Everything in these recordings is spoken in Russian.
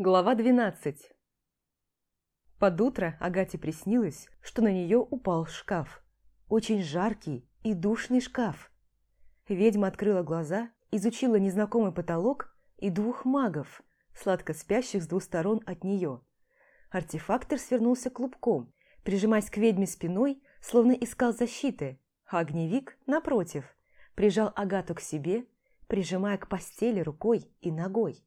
Глава 12 Под утро Агате приснилось, что на нее упал шкаф. Очень жаркий и душный шкаф. Ведьма открыла глаза, изучила незнакомый потолок и двух магов, сладко спящих с двух сторон от нее. Артефактор свернулся клубком, прижимаясь к ведьме спиной, словно искал защиты, а огневик, напротив, прижал Агату к себе, прижимая к постели рукой и ногой.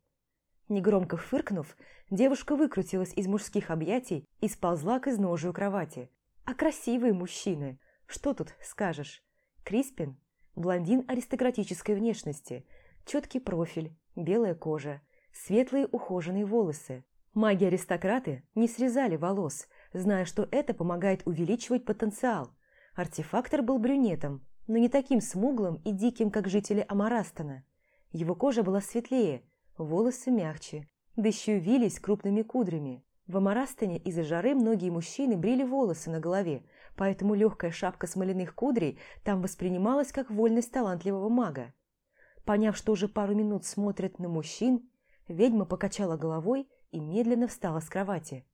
Негромко фыркнув, девушка выкрутилась из мужских объятий и сползла к изножию кровати. А красивые мужчины, что тут скажешь? Криспин – блондин аристократической внешности, четкий профиль, белая кожа, светлые ухоженные волосы. Маги-аристократы не срезали волос, зная, что это помогает увеличивать потенциал. Артефактор был брюнетом, но не таким смуглым и диким, как жители Амарастона. Его кожа была светлее – волосы мягче, да еще вились крупными кудрями. В Амарастане из-за жары многие мужчины брили волосы на голове, поэтому легкая шапка смоляных кудрей там воспринималась как вольность талантливого мага. Поняв, что уже пару минут смотрят на мужчин, ведьма покачала головой и медленно встала с кровати.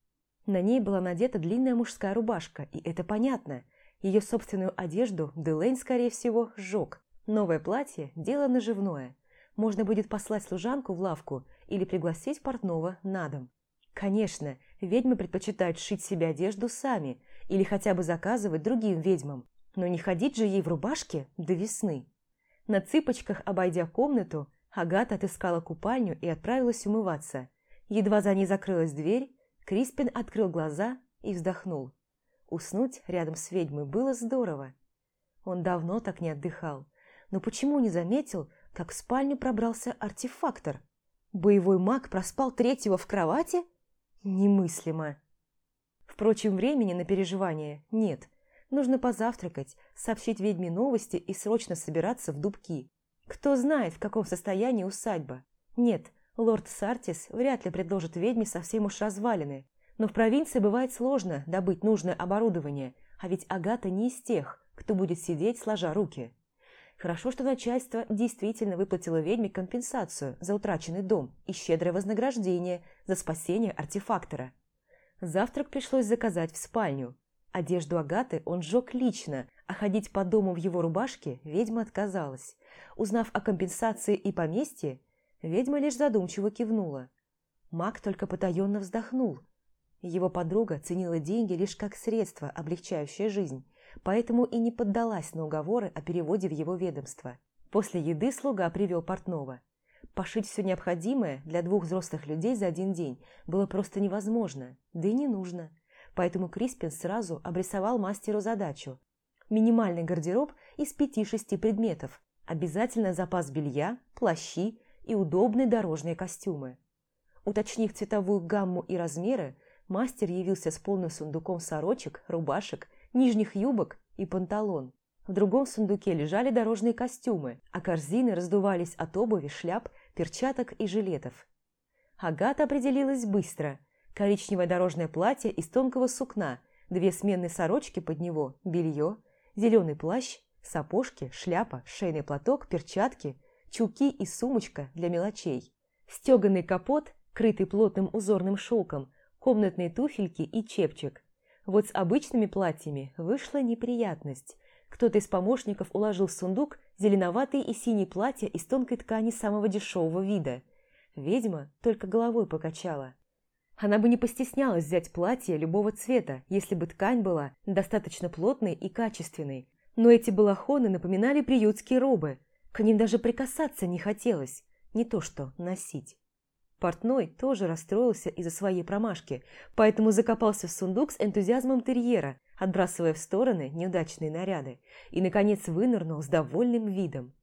На ней была надета длинная мужская рубашка, и это понятно. Ее собственную одежду Делейн, скорее всего, сжег. Новое платье – дело наживное – можно будет послать служанку в лавку или пригласить портного на дом. Конечно, ведьмы предпочитают шить себе одежду сами или хотя бы заказывать другим ведьмам, но не ходить же ей в рубашке до весны. На цыпочках, обойдя комнату, Агата отыскала купальню и отправилась умываться. Едва за ней закрылась дверь, Криспин открыл глаза и вздохнул. Уснуть рядом с ведьмой было здорово. Он давно так не отдыхал, но почему не заметил, как в спальню пробрался артефактор. Боевой маг проспал третьего в кровати? Немыслимо. Впрочем, времени на переживания нет. Нужно позавтракать, сообщить ведьме новости и срочно собираться в дубки. Кто знает, в каком состоянии усадьба. Нет, лорд Сартис вряд ли предложит ведьме совсем уж развалины. Но в провинции бывает сложно добыть нужное оборудование, а ведь Агата не из тех, кто будет сидеть сложа руки. Хорошо, что начальство действительно выплатило ведьме компенсацию за утраченный дом и щедрое вознаграждение за спасение артефактора. Завтрак пришлось заказать в спальню. Одежду Агаты он сжег лично, а ходить по дому в его рубашке ведьма отказалась. Узнав о компенсации и поместье, ведьма лишь задумчиво кивнула. Маг только потаенно вздохнул. Его подруга ценила деньги лишь как средство, облегчающее жизнь, поэтому и не поддалась на уговоры о переводе в его ведомство. После еды слуга привел портного. Пошить все необходимое для двух взрослых людей за один день было просто невозможно, да и не нужно. Поэтому Криспин сразу обрисовал мастеру задачу. Минимальный гардероб из пяти-шести предметов, обязательно запас белья, плащи и удобные дорожные костюмы. Уточнив цветовую гамму и размеры, мастер явился с полным сундуком сорочек, рубашек нижних юбок и панталон. В другом сундуке лежали дорожные костюмы, а корзины раздувались от обуви, шляп, перчаток и жилетов. Агата определилась быстро. Коричневое дорожное платье из тонкого сукна, две сменные сорочки под него, белье, зеленый плащ, сапожки, шляпа, шейный платок, перчатки, чулки и сумочка для мелочей. Стеганый капот, крытый плотным узорным шелком, комнатные туфельки и чепчик. Вот с обычными платьями вышла неприятность. Кто-то из помощников уложил в сундук зеленоватые и синие платья из тонкой ткани самого дешевого вида. Ведьма только головой покачала. Она бы не постеснялась взять платье любого цвета, если бы ткань была достаточно плотной и качественной. Но эти балахоны напоминали приютские робы. К ним даже прикасаться не хотелось, не то что носить. Портной тоже расстроился из-за своей промашки, поэтому закопался в сундук с энтузиазмом терьера, отбрасывая в стороны неудачные наряды, и, наконец, вынырнул с довольным видом.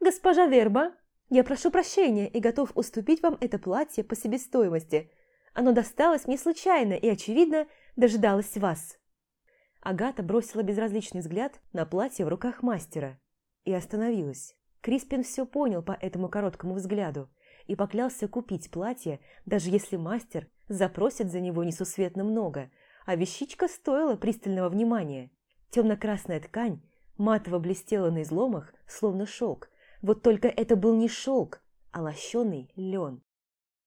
«Госпожа Верба, я прошу прощения и готов уступить вам это платье по себестоимости. Оно досталось мне случайно и, очевидно, дожидалось вас». Агата бросила безразличный взгляд на платье в руках мастера и остановилась. Криспин все понял по этому короткому взгляду – и поклялся купить платье, даже если мастер запросит за него несусветно много, а вещичка стоила пристального внимания. Темно-красная ткань матово блестела на изломах, словно шелк. Вот только это был не шелк, а лощеный лен.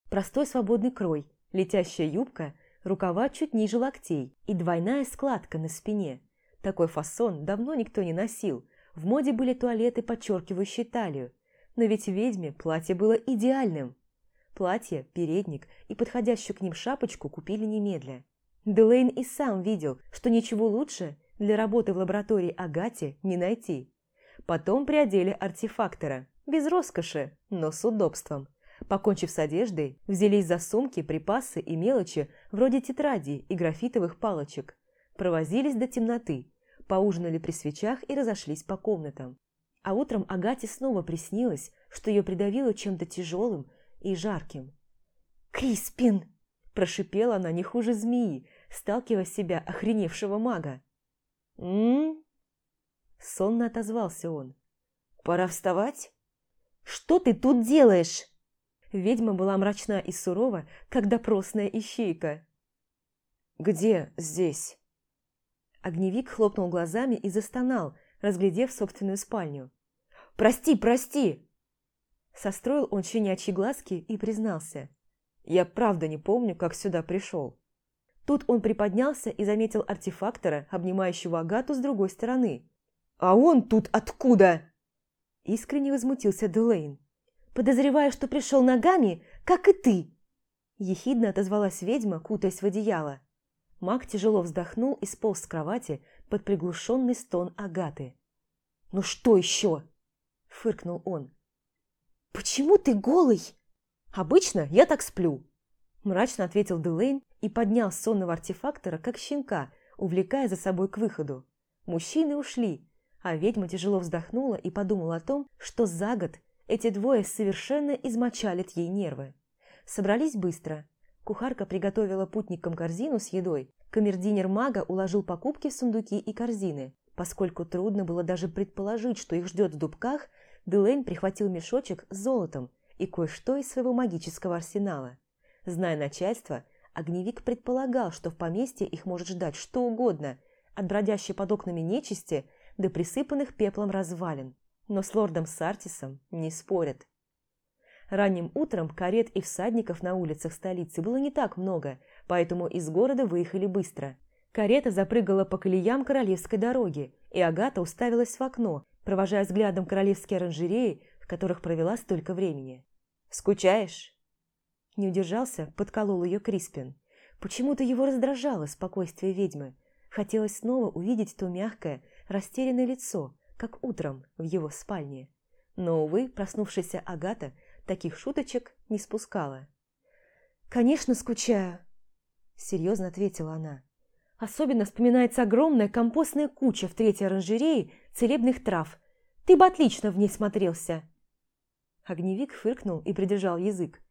Простой свободный крой, летящая юбка, рукава чуть ниже локтей и двойная складка на спине. Такой фасон давно никто не носил. В моде были туалеты, подчеркивающие талию. Но ведь ведьме платье было идеальным. Платье, передник и подходящую к ним шапочку купили немедля. Делейн и сам видел, что ничего лучше для работы в лаборатории Агате не найти. Потом приодели артефактора, без роскоши, но с удобством. Покончив с одеждой, взялись за сумки, припасы и мелочи, вроде тетрадей и графитовых палочек. Провозились до темноты, поужинали при свечах и разошлись по комнатам. А утром Агате снова приснилось, что ее придавило чем-то тяжелым и жарким. «Криспин!» – прошипела она не хуже змеи, сталкивая себя охреневшего мага. «М-м-м?» Сонно отозвался он. «Пора вставать?» «Что ты тут делаешь?» Ведьма была мрачна и сурова, как допросная ищейка. «Где здесь?» Огневик хлопнул глазами и застонал, разглядев собственную спальню. «Прости, прости!» Состроил он щенячьи глазки и признался. «Я правда не помню, как сюда пришел». Тут он приподнялся и заметил артефактора, обнимающего Агату с другой стороны. «А он тут откуда?» Искренне возмутился Делейн. «Подозреваю, что пришел ногами, как и ты!» Ехидно отозвалась ведьма, кутаясь в одеяло. Маг тяжело вздохнул и сполз с кровати под приглушенный стон Агаты. «Ну что еще?» – фыркнул он. «Почему ты голый?» «Обычно я так сплю», – мрачно ответил Делейн и поднял сонного артефактора, как щенка, увлекая за собой к выходу. Мужчины ушли, а ведьма тяжело вздохнула и подумала о том, что за год эти двое совершенно измочалят ей нервы. Собрались быстро. Кухарка приготовила путникам корзину с едой. Камердинер мага уложил покупки в сундуки и корзины. Поскольку трудно было даже предположить, что их ждет в дубках, Делейн прихватил мешочек с золотом и кое-что из своего магического арсенала. Зная начальство, Огневик предполагал, что в поместье их может ждать что угодно, от бродящей под окнами нечисти до присыпанных пеплом развалин. Но с лордом Сартисом не спорят. Ранним утром карет и всадников на улицах столицы было не так много, поэтому из города выехали быстро. Карета запрыгала по колеям королевской дороги, и Агата уставилась в окно, провожая взглядом королевские оранжереи, в которых провела столько времени. «Скучаешь?» Не удержался, подколол ее Криспин. Почему-то его раздражало спокойствие ведьмы. Хотелось снова увидеть то мягкое, растерянное лицо, как утром в его спальне. Но, увы, проснувшаяся Агата таких шуточек не спускала. «Конечно, скучаю», – серьезно ответила она. «Особенно вспоминается огромная компостная куча в третьей оранжерее целебных трав. Ты бы отлично в ней смотрелся». Огневик фыркнул и придержал язык.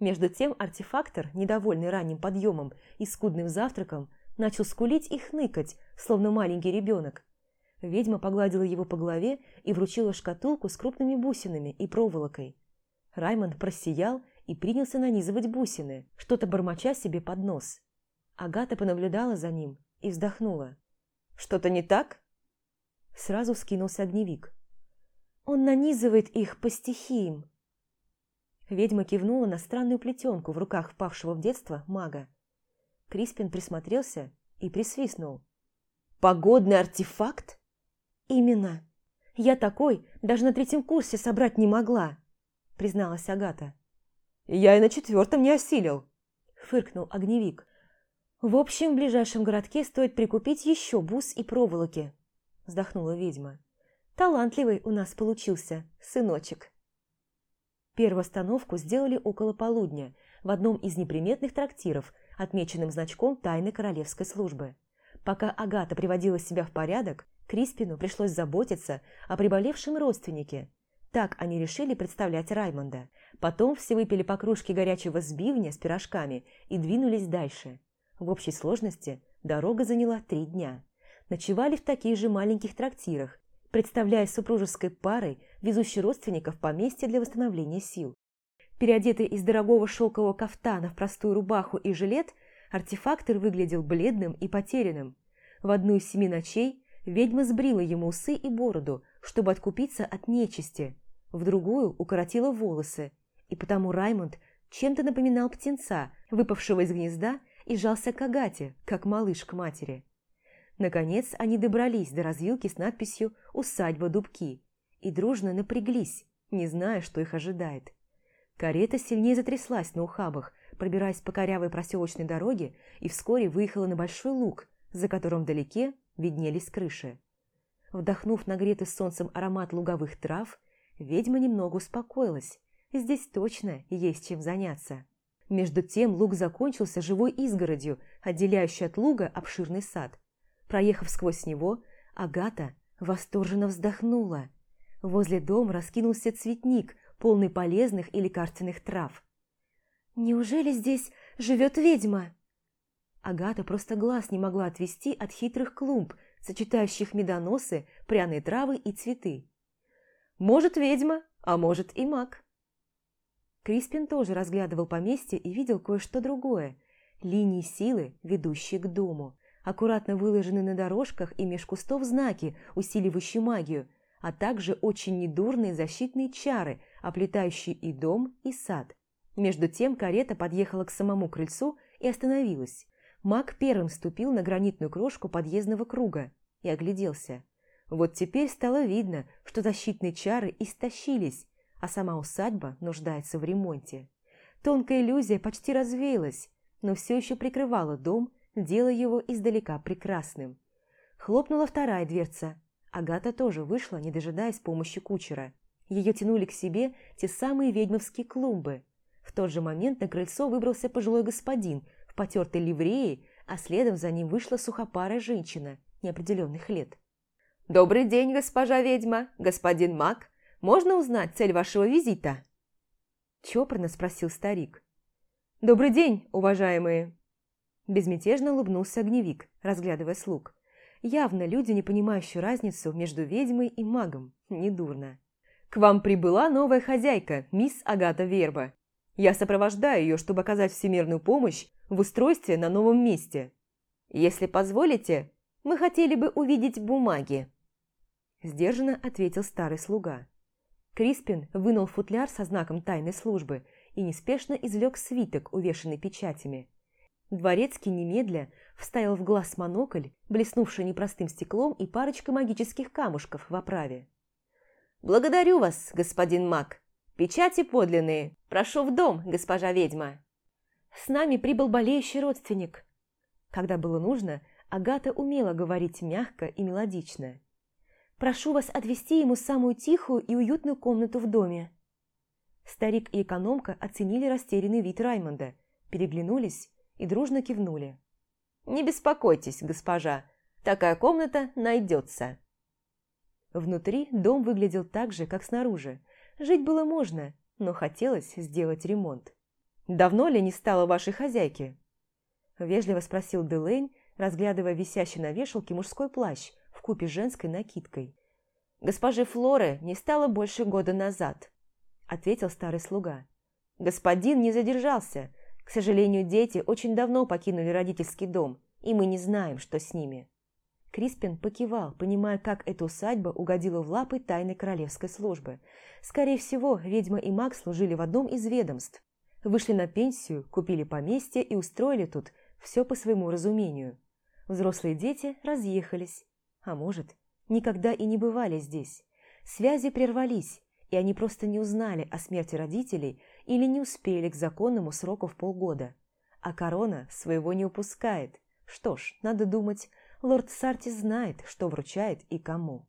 Между тем артефактор, недовольный ранним подъемом и скудным завтраком, начал скулить и хныкать, словно маленький ребенок. Ведьма погладила его по голове и вручила шкатулку с крупными бусинами и проволокой. Раймонд просиял и принялся нанизывать бусины, что-то бормоча себе под нос. Агата понаблюдала за ним и вздохнула. «Что-то не так?» Сразу вскинулся огневик. «Он нанизывает их по стихиям», Ведьма кивнула на странную плетенку в руках впавшего в детство мага. Криспин присмотрелся и присвистнул. «Погодный артефакт?» «Именно. Я такой даже на третьем курсе собрать не могла», призналась Агата. «Я и на четвертом не осилил», фыркнул огневик. «В общем, в ближайшем городке стоит прикупить еще бус и проволоки», вздохнула ведьма. «Талантливый у нас получился, сыночек». Первую остановку сделали около полудня в одном из неприметных трактиров, отмеченным значком тайны королевской службы. Пока Агата приводила себя в порядок, Криспину пришлось заботиться о приболевшем родственнике. Так они решили представлять Раймонда. Потом все выпили по кружке горячего сбивня с пирожками и двинулись дальше. В общей сложности дорога заняла три дня. Ночевали в таких же маленьких трактирах, представляя супружеской парой, везущей родственников поместье для восстановления сил. Переодетый из дорогого шелкового кафтана в простую рубаху и жилет, артефактор выглядел бледным и потерянным. В одну из семи ночей ведьма сбрила ему усы и бороду, чтобы откупиться от нечисти, в другую укоротила волосы, и потому Раймонд чем-то напоминал птенца, выпавшего из гнезда, и жался к Агате, как малыш к матери. Наконец они добрались до развилки с надписью «Усадьба Дубки» и дружно напряглись, не зная, что их ожидает. Карета сильнее затряслась на ухабах, пробираясь по корявой проселочной дороге, и вскоре выехала на большой луг, за которым вдалеке виднелись крыши. Вдохнув нагретый солнцем аромат луговых трав, ведьма немного успокоилась. Здесь точно есть чем заняться. Между тем луг закончился живой изгородью, отделяющей от луга обширный сад. Проехав сквозь него, Агата восторженно вздохнула. Возле дома раскинулся цветник, полный полезных и лекарственных трав. «Неужели здесь живет ведьма?» Агата просто глаз не могла отвести от хитрых клумб, сочетающих медоносы, пряные травы и цветы. «Может, ведьма, а может и маг». Криспин тоже разглядывал поместье и видел кое-что другое. Линии силы, ведущие к дому. Аккуратно выложены на дорожках и меж кустов знаки, усиливающие магию, а также очень недурные защитные чары, оплетающие и дом, и сад. Между тем карета подъехала к самому крыльцу и остановилась. Маг первым ступил на гранитную крошку подъездного круга и огляделся. Вот теперь стало видно, что защитные чары истощились, а сама усадьба нуждается в ремонте. Тонкая иллюзия почти развеялась, но все еще прикрывала дом, делая его издалека прекрасным. Хлопнула вторая дверца. Агата тоже вышла, не дожидаясь помощи кучера. Ее тянули к себе те самые ведьмовские клумбы. В тот же момент на крыльцо выбрался пожилой господин в потертой ливреи, а следом за ним вышла сухопарая женщина неопределенных лет. «Добрый день, госпожа ведьма, господин маг. Можно узнать цель вашего визита?» Чопорно спросил старик. «Добрый день, уважаемые!» Безмятежно улыбнулся огневик, разглядывая слуг. Явно люди, не понимающие разницу между ведьмой и магом. Недурно. «К вам прибыла новая хозяйка, мисс Агата Верба. Я сопровождаю ее, чтобы оказать всемирную помощь в устройстве на новом месте. Если позволите, мы хотели бы увидеть бумаги. Сдержанно ответил старый слуга. Криспин вынул футляр со знаком тайной службы и неспешно извлек свиток, увешанный печатями. Дворецкий немедля вставил в глаз монокль, блеснувший непростым стеклом и парочкой магических камушков в оправе. «Благодарю вас, господин маг. Печати подлинные. Прошу в дом, госпожа ведьма». С нами прибыл болеющий родственник. Когда было нужно, Агата умела говорить мягко и мелодично. «Прошу вас отвести ему самую тихую и уютную комнату в доме». Старик и экономка оценили растерянный вид Раймонда, переглянулись и дружно кивнули. «Не беспокойтесь, госпожа, такая комната найдется». Внутри дом выглядел так же, как снаружи. Жить было можно, но хотелось сделать ремонт. «Давно ли не стало вашей хозяйки?» Вежливо спросил Делейн, разглядывая висящий на вешалке мужской плащ в купе с женской накидкой. «Госпожи Флоры не стало больше года назад», – ответил старый слуга. «Господин не задержался. К сожалению, дети очень давно покинули родительский дом, и мы не знаем, что с ними». Криспин покивал, понимая, как эта усадьба угодила в лапы тайной королевской службы. Скорее всего, ведьма и маг служили в одном из ведомств. Вышли на пенсию, купили поместье и устроили тут все по своему разумению. Взрослые дети разъехались, а может, никогда и не бывали здесь. Связи прервались, и они просто не узнали о смерти родителей или не успели к законному сроку в полгода. А корона своего не упускает. Что ж, надо думать, лорд Сарти знает, что вручает и кому.